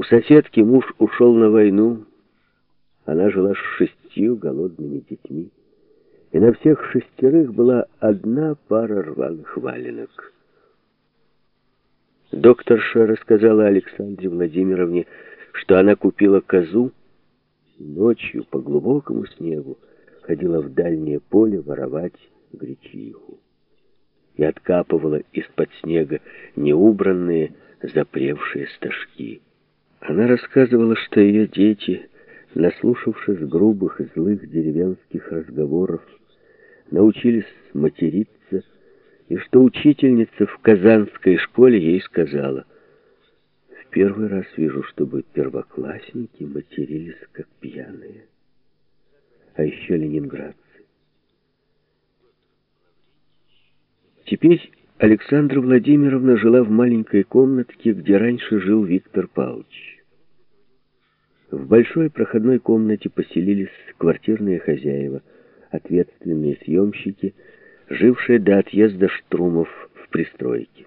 У соседки муж ушел на войну. Она жила с шестью голодными детьми. И на всех шестерых была одна пара рваных валенок. Докторша рассказала Александре Владимировне, что она купила козу ночью по глубокому снегу ходила в дальнее поле воровать гречиху и откапывала из-под снега неубранные, запревшие стажки. Она рассказывала, что ее дети, наслушавшись грубых и злых деревенских разговоров, научились материться, и что учительница в казанской школе ей сказала, «В первый раз вижу, чтобы первоклассники матерились как пьяные, а еще ленинградцы». Теперь Александра Владимировна жила в маленькой комнатке, где раньше жил Виктор Павлович. В большой проходной комнате поселились квартирные хозяева, ответственные съемщики, жившие до отъезда Штрумов в пристройке.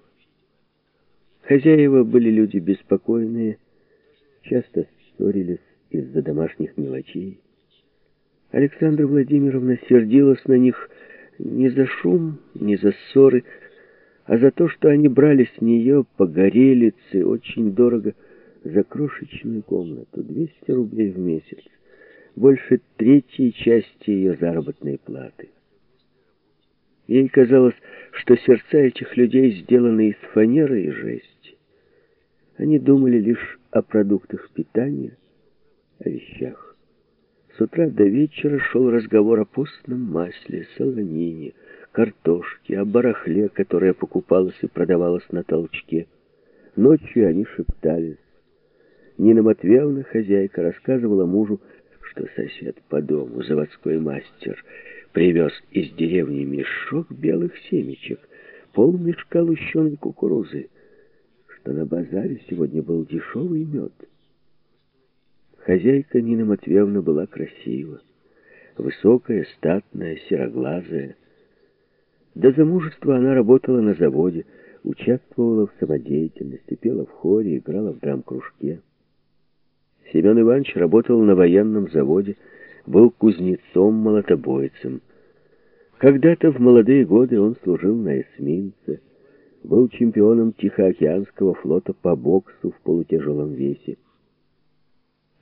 Хозяева были люди беспокойные, часто ссорились из-за домашних мелочей. Александра Владимировна сердилась на них не за шум, не за ссоры, а за то, что они брали с нее погорелицы очень дорого за крошечную комнату, 200 рублей в месяц, больше третьей части ее заработной платы. Ей казалось, что сердца этих людей сделаны из фанеры и жести. Они думали лишь о продуктах питания, о вещах. С утра до вечера шел разговор о постном масле, солонине, картошки, о барахле, которое покупалось и продавалось на толчке. Ночью они шептались. Нина Матвеевна, хозяйка, рассказывала мужу, что сосед по дому, заводской мастер, привез из деревни мешок белых семечек, полмешка лущеной кукурузы, что на базаре сегодня был дешевый мед. Хозяйка Нина Матвеевна была красива, высокая, статная, сероглазая, до замужества она работала на заводе, участвовала в самодеятельности, пела в хоре, играла в драм-кружке. Семен Иванович работал на военном заводе, был кузнецом-молотобойцем. Когда-то в молодые годы он служил на эсминце, был чемпионом Тихоокеанского флота по боксу в полутяжелом весе.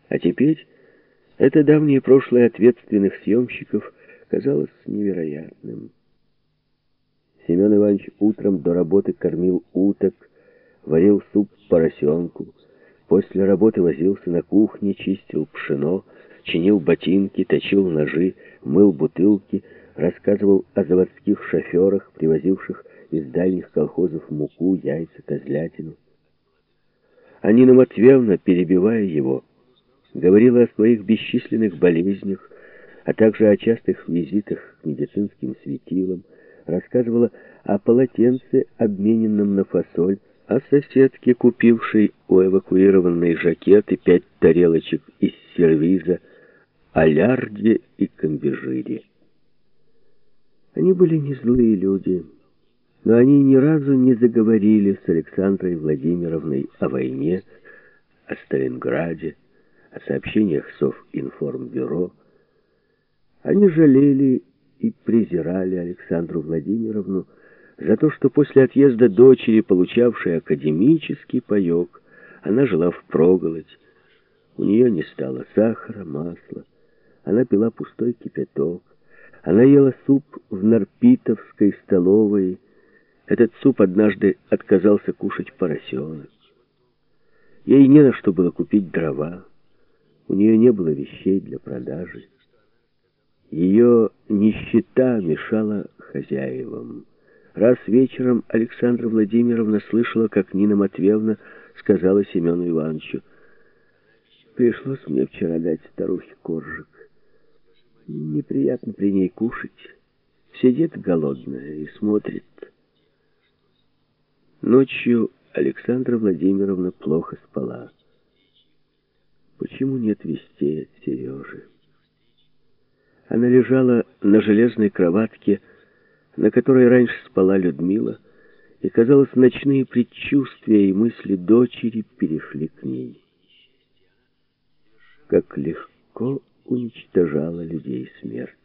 А теперь это давнее прошлое ответственных съемщиков казалось невероятным. Семен Иванович утром до работы кормил уток, варил суп поросенку. После работы возился на кухне, чистил пшено, чинил ботинки, точил ножи, мыл бутылки, рассказывал о заводских шоферах, привозивших из дальних колхозов муку, яйца, козлятину. А Нина Матвеевна, перебивая его, говорила о своих бесчисленных болезнях, а также о частых визитах к медицинским светилам, рассказывала о полотенце, обмененном на фасоль, о соседке, купившей у эвакуированной жакет и пять тарелочек из сервиза, о лярде и комбижире. Они были не злые люди, но они ни разу не заговорили с Александрой Владимировной о войне, о Сталинграде, о сообщениях Совинформбюро. Они жалели и презирали Александру Владимировну за то, что после отъезда дочери, получавшей академический паек, она жила в проголодь. У нее не стало сахара, масла. Она пила пустой кипяток. Она ела суп в Нарпитовской столовой. Этот суп однажды отказался кушать поросенок. Ей не на что было купить дрова. У нее не было вещей для продажи. Ее нищета мешала хозяевам. Раз вечером Александра Владимировна слышала, как Нина Матвеевна сказала Семену Ивановичу, «Пришлось мне вчера дать старухе коржик. Неприятно при ней кушать. Сидит голодная и смотрит». Ночью Александра Владимировна плохо спала. Почему нет вестей от Сережи? Она лежала на железной кроватке, на которой раньше спала Людмила, и, казалось, ночные предчувствия и мысли дочери перешли к ней. Как легко уничтожала людей смерть.